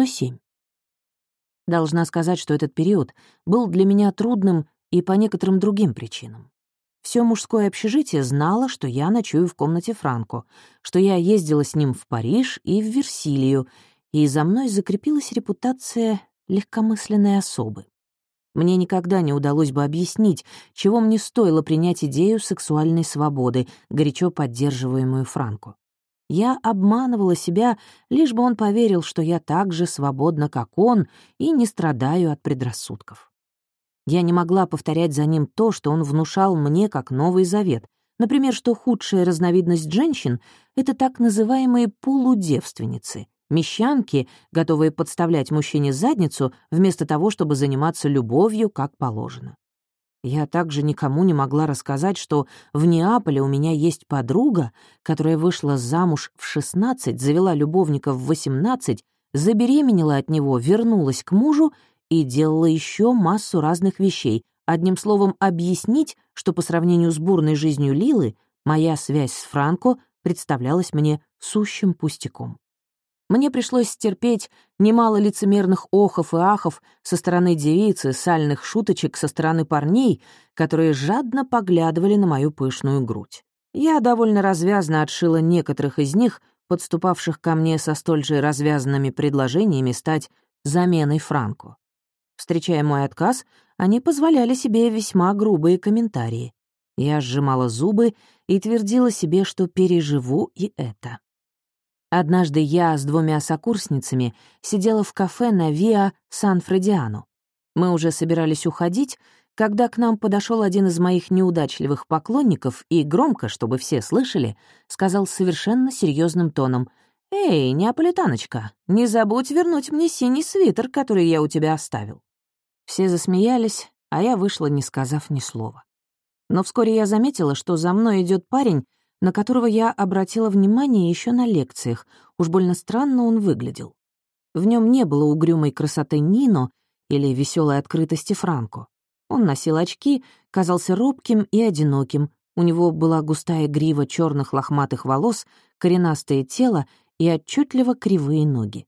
107. Должна сказать, что этот период был для меня трудным и по некоторым другим причинам. Все мужское общежитие знало, что я ночую в комнате Франко, что я ездила с ним в Париж и в Версилию, и за мной закрепилась репутация легкомысленной особы. Мне никогда не удалось бы объяснить, чего мне стоило принять идею сексуальной свободы, горячо поддерживаемую Франко. Я обманывала себя, лишь бы он поверил, что я так же свободна, как он, и не страдаю от предрассудков. Я не могла повторять за ним то, что он внушал мне как Новый Завет. Например, что худшая разновидность женщин — это так называемые полудевственницы, мещанки, готовые подставлять мужчине задницу вместо того, чтобы заниматься любовью как положено. Я также никому не могла рассказать, что в Неаполе у меня есть подруга, которая вышла замуж в 16, завела любовника в 18, забеременела от него, вернулась к мужу и делала еще массу разных вещей. Одним словом, объяснить, что по сравнению с бурной жизнью Лилы, моя связь с Франко представлялась мне сущим пустяком. Мне пришлось стерпеть немало лицемерных охов и ахов со стороны девицы, сальных шуточек со стороны парней, которые жадно поглядывали на мою пышную грудь. Я довольно развязно отшила некоторых из них, подступавших ко мне со столь же развязанными предложениями стать заменой Франко. Встречая мой отказ, они позволяли себе весьма грубые комментарии. Я сжимала зубы и твердила себе, что переживу и это. Однажды я с двумя сокурсницами сидела в кафе на Виа Сан-Фредиано. Мы уже собирались уходить, когда к нам подошел один из моих неудачливых поклонников и громко, чтобы все слышали, сказал совершенно серьезным тоном «Эй, неаполитаночка, не забудь вернуть мне синий свитер, который я у тебя оставил». Все засмеялись, а я вышла, не сказав ни слова. Но вскоре я заметила, что за мной идет парень, на которого я обратила внимание еще на лекциях. Уж больно странно он выглядел. В нем не было угрюмой красоты Нино или веселой открытости Франко. Он носил очки, казался робким и одиноким. У него была густая грива черных лохматых волос, коренастое тело и отчетливо кривые ноги.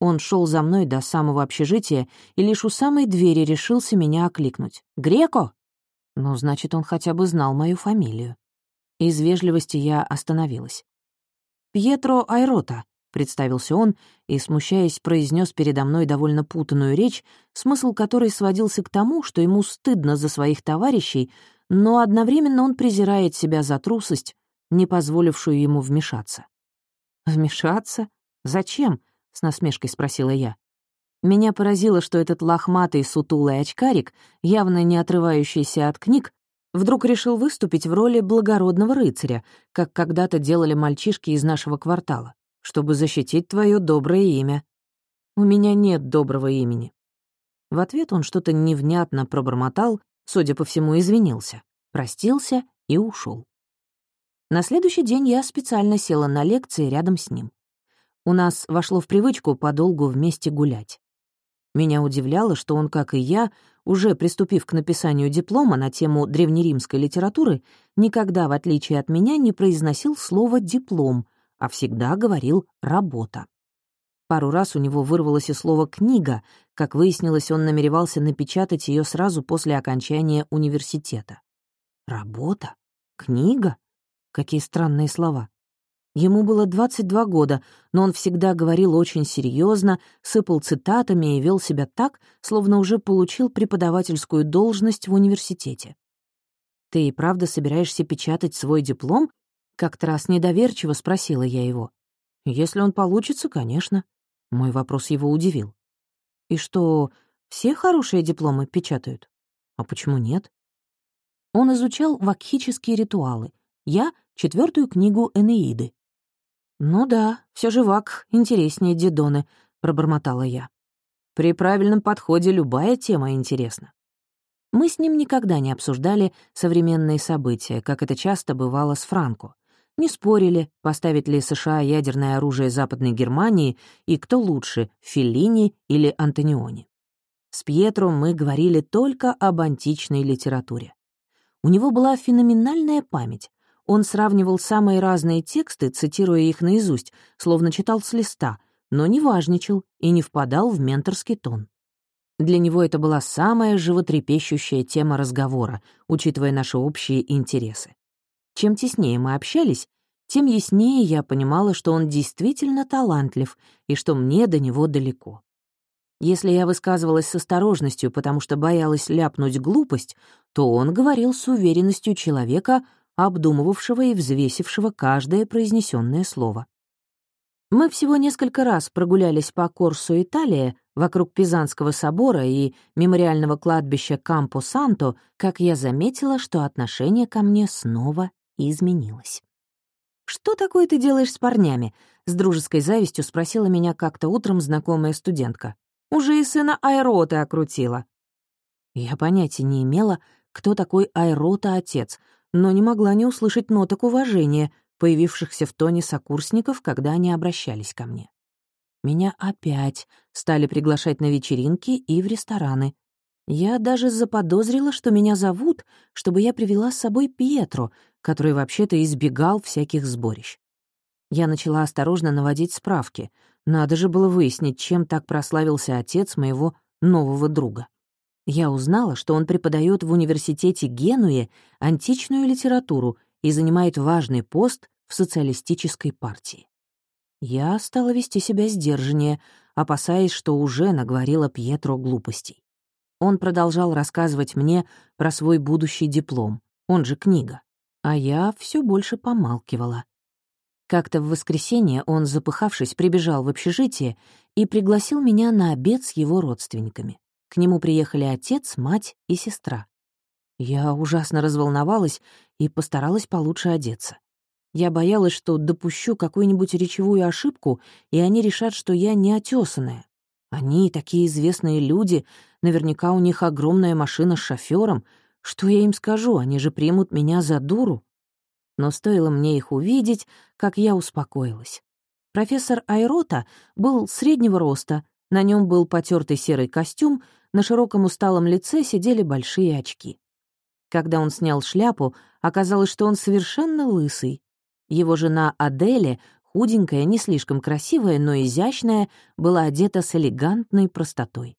Он шел за мной до самого общежития и лишь у самой двери решился меня окликнуть. «Греко!» Ну, значит, он хотя бы знал мою фамилию. Из вежливости я остановилась. «Пьетро Айрота», — представился он и, смущаясь, произнес передо мной довольно путанную речь, смысл которой сводился к тому, что ему стыдно за своих товарищей, но одновременно он презирает себя за трусость, не позволившую ему вмешаться. «Вмешаться? Зачем?» — с насмешкой спросила я. Меня поразило, что этот лохматый сутулый очкарик, явно не отрывающийся от книг, вдруг решил выступить в роли благородного рыцаря, как когда-то делали мальчишки из нашего квартала, чтобы защитить твое доброе имя. У меня нет доброго имени. В ответ он что-то невнятно пробормотал, судя по всему, извинился, простился и ушел. На следующий день я специально села на лекции рядом с ним. У нас вошло в привычку подолгу вместе гулять. Меня удивляло, что он, как и я, уже приступив к написанию диплома на тему древнеримской литературы, никогда, в отличие от меня, не произносил слово «диплом», а всегда говорил «работа». Пару раз у него вырвалось и слово «книга», как выяснилось, он намеревался напечатать ее сразу после окончания университета. «Работа? Книга? Какие странные слова. Ему было 22 года, но он всегда говорил очень серьезно, сыпал цитатами и вел себя так, словно уже получил преподавательскую должность в университете. «Ты и правда собираешься печатать свой диплом?» Как-то раз недоверчиво спросила я его. «Если он получится, конечно». Мой вопрос его удивил. «И что, все хорошие дипломы печатают? А почему нет?» Он изучал вакхические ритуалы. Я — четвертую книгу Энеиды. «Ну да, все же Вак интереснее Дидоны», — пробормотала я. «При правильном подходе любая тема интересна». Мы с ним никогда не обсуждали современные события, как это часто бывало с Франко. Не спорили, поставить ли США ядерное оружие Западной Германии и кто лучше, Феллини или Антониони. С Пьетро мы говорили только об античной литературе. У него была феноменальная память, он сравнивал самые разные тексты, цитируя их наизусть, словно читал с листа, но не важничал и не впадал в менторский тон. Для него это была самая животрепещущая тема разговора, учитывая наши общие интересы. Чем теснее мы общались, тем яснее я понимала, что он действительно талантлив и что мне до него далеко. Если я высказывалась с осторожностью, потому что боялась ляпнуть глупость, то он говорил с уверенностью человека, обдумывавшего и взвесившего каждое произнесенное слово. Мы всего несколько раз прогулялись по Корсу Италия вокруг Пизанского собора и мемориального кладбища Кампо-Санто, как я заметила, что отношение ко мне снова изменилось. «Что такое ты делаешь с парнями?» — с дружеской завистью спросила меня как-то утром знакомая студентка. «Уже и сына Айроты окрутила». Я понятия не имела, кто такой Айрота отец, но не могла не услышать ноток уважения, появившихся в тоне сокурсников, когда они обращались ко мне. Меня опять стали приглашать на вечеринки и в рестораны. Я даже заподозрила, что меня зовут, чтобы я привела с собой Пьетро, который вообще-то избегал всяких сборищ. Я начала осторожно наводить справки. Надо же было выяснить, чем так прославился отец моего нового друга. Я узнала, что он преподает в университете Генуе античную литературу и занимает важный пост в социалистической партии. Я стала вести себя сдержаннее, опасаясь, что уже наговорила Пьетро глупостей. Он продолжал рассказывать мне про свой будущий диплом, он же книга, а я все больше помалкивала. Как-то в воскресенье он, запыхавшись, прибежал в общежитие и пригласил меня на обед с его родственниками. К нему приехали отец, мать и сестра. Я ужасно разволновалась и постаралась получше одеться. Я боялась, что допущу какую-нибудь речевую ошибку, и они решат, что я неотесанная. Они такие известные люди, наверняка у них огромная машина с шофёром. Что я им скажу, они же примут меня за дуру. Но стоило мне их увидеть, как я успокоилась. Профессор Айрота был среднего роста, на нем был потертый серый костюм, на широком усталом лице сидели большие очки. Когда он снял шляпу, оказалось, что он совершенно лысый. Его жена Аделе, худенькая, не слишком красивая, но изящная, была одета с элегантной простотой.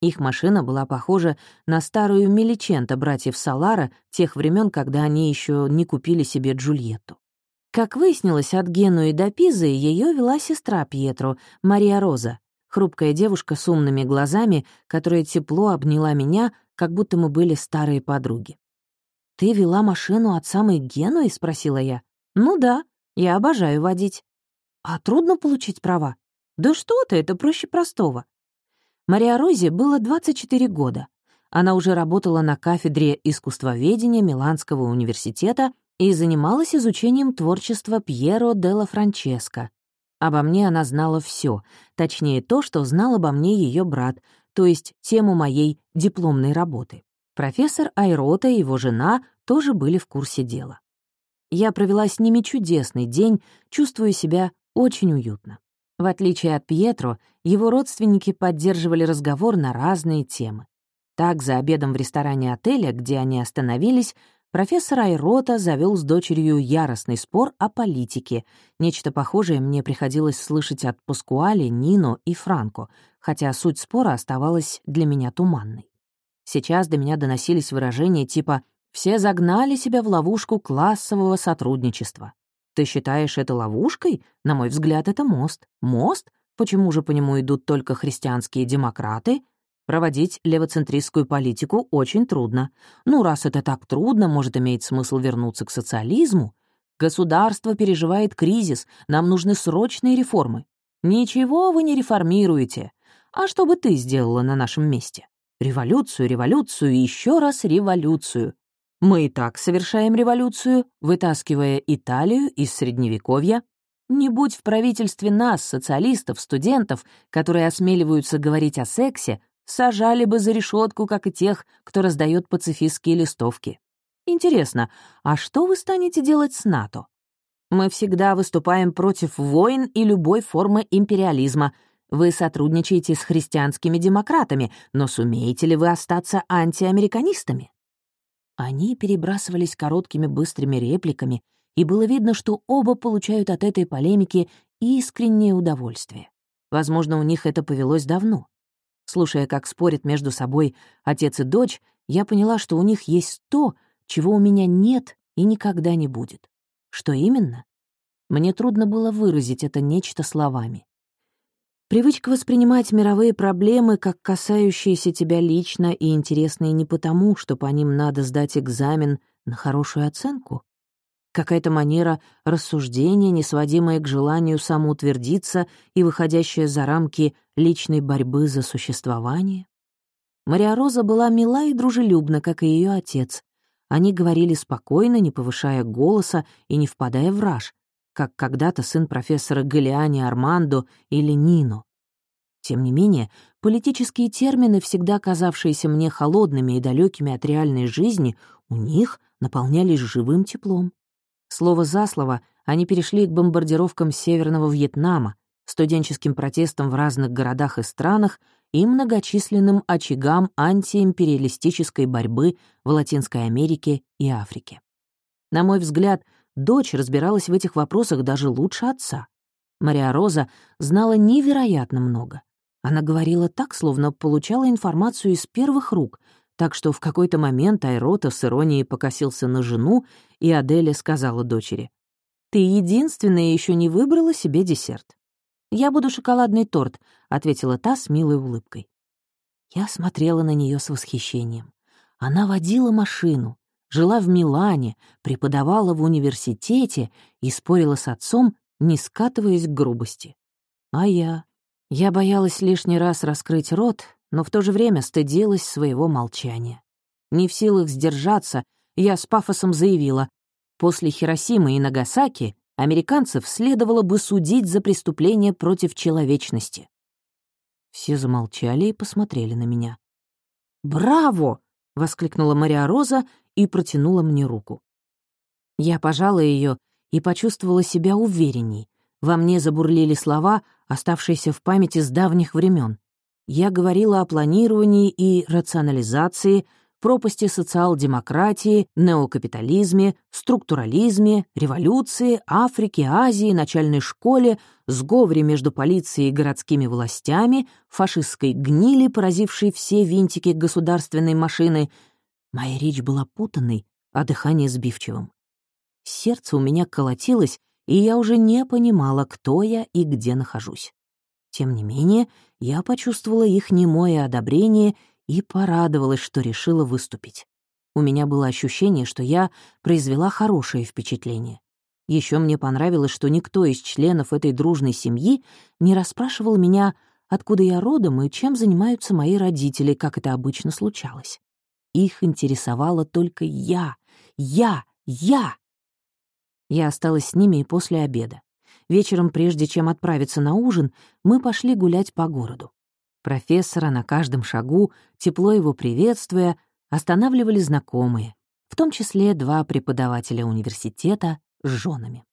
Их машина была похожа на старую Меличента братьев Салара тех времен, когда они еще не купили себе Джульетту. Как выяснилось, от Генуи до Пизы ее вела сестра Пьетро, Мария Роза, хрупкая девушка с умными глазами, которая тепло обняла меня, как будто мы были старые подруги. «Ты вела машину от самой Генуи?» — спросила я. «Ну да, я обожаю водить». «А трудно получить права?» «Да что ты, это проще простого». Мария Розе было 24 года. Она уже работала на кафедре искусствоведения Миланского университета и занималась изучением творчества Пьеро делла Франческо. Обо мне она знала все, точнее то, что знал обо мне ее брат, то есть тему моей дипломной работы. Профессор Айрота и его жена тоже были в курсе дела. Я провела с ними чудесный день, чувствуя себя очень уютно. В отличие от Пьетро, его родственники поддерживали разговор на разные темы. Так, за обедом в ресторане отеля, где они остановились, профессор Айрота завел с дочерью яростный спор о политике. Нечто похожее мне приходилось слышать от Паскуали, Нино и Франко, хотя суть спора оставалась для меня туманной. Сейчас до меня доносились выражения типа все загнали себя в ловушку классового сотрудничества. Ты считаешь это ловушкой? На мой взгляд, это мост. Мост? Почему же по нему идут только христианские демократы? Проводить левоцентристскую политику очень трудно. Ну, раз это так трудно, может, иметь смысл вернуться к социализму? Государство переживает кризис, нам нужны срочные реформы. Ничего вы не реформируете. А что бы ты сделала на нашем месте? Революцию, революцию и еще раз революцию. Мы и так совершаем революцию, вытаскивая Италию из Средневековья. Не будь в правительстве нас, социалистов, студентов, которые осмеливаются говорить о сексе, сажали бы за решетку, как и тех, кто раздает пацифистские листовки. Интересно, а что вы станете делать с НАТО? Мы всегда выступаем против войн и любой формы империализма. Вы сотрудничаете с христианскими демократами, но сумеете ли вы остаться антиамериканистами? Они перебрасывались короткими быстрыми репликами, и было видно, что оба получают от этой полемики искреннее удовольствие. Возможно, у них это повелось давно. Слушая, как спорят между собой отец и дочь, я поняла, что у них есть то, чего у меня нет и никогда не будет. Что именно? Мне трудно было выразить это нечто словами. Привычка воспринимать мировые проблемы как касающиеся тебя лично и интересные не потому, что по ним надо сдать экзамен на хорошую оценку. Какая-то манера рассуждения, не сводимая к желанию самоутвердиться и выходящая за рамки личной борьбы за существование. Мария Роза была мила и дружелюбна, как и ее отец. Они говорили спокойно, не повышая голоса и не впадая в раж, как когда-то сын профессора Галиани Армандо или Нино. Тем не менее, политические термины, всегда казавшиеся мне холодными и далекими от реальной жизни, у них наполнялись живым теплом. Слово за слово они перешли к бомбардировкам Северного Вьетнама, студенческим протестам в разных городах и странах и многочисленным очагам антиимпериалистической борьбы в Латинской Америке и Африке. На мой взгляд, Дочь разбиралась в этих вопросах даже лучше отца. Мария Роза знала невероятно много. Она говорила так, словно получала информацию из первых рук, так что в какой-то момент Айрота с иронией покосился на жену, и Аделя сказала дочери, «Ты единственная еще не выбрала себе десерт». «Я буду шоколадный торт», — ответила та с милой улыбкой. Я смотрела на нее с восхищением. Она водила машину, жила в Милане, преподавала в университете и спорила с отцом, не скатываясь к грубости. А я? Я боялась лишний раз раскрыть рот, но в то же время стыдилась своего молчания. Не в силах сдержаться, я с пафосом заявила, после Хиросимы и Нагасаки американцев следовало бы судить за преступление против человечности. Все замолчали и посмотрели на меня. «Браво!» — воскликнула Мария Роза и протянула мне руку. Я пожала ее и почувствовала себя уверенней. Во мне забурлили слова, оставшиеся в памяти с давних времен. Я говорила о планировании и рационализации, пропасти социал-демократии, неокапитализме, структурализме, революции, Африке, Азии, начальной школе, сговоре между полицией и городскими властями, фашистской гнили, поразившей все винтики государственной машины, Моя речь была путанной, а дыхание сбивчивым. Сердце у меня колотилось, и я уже не понимала, кто я и где нахожусь. Тем не менее, я почувствовала их немое одобрение и порадовалась, что решила выступить. У меня было ощущение, что я произвела хорошее впечатление. Еще мне понравилось, что никто из членов этой дружной семьи не расспрашивал меня, откуда я родом и чем занимаются мои родители, как это обычно случалось. Их интересовала только я, я, я. Я осталась с ними и после обеда. Вечером, прежде чем отправиться на ужин, мы пошли гулять по городу. Профессора на каждом шагу, тепло его приветствуя, останавливали знакомые, в том числе два преподавателя университета с женами.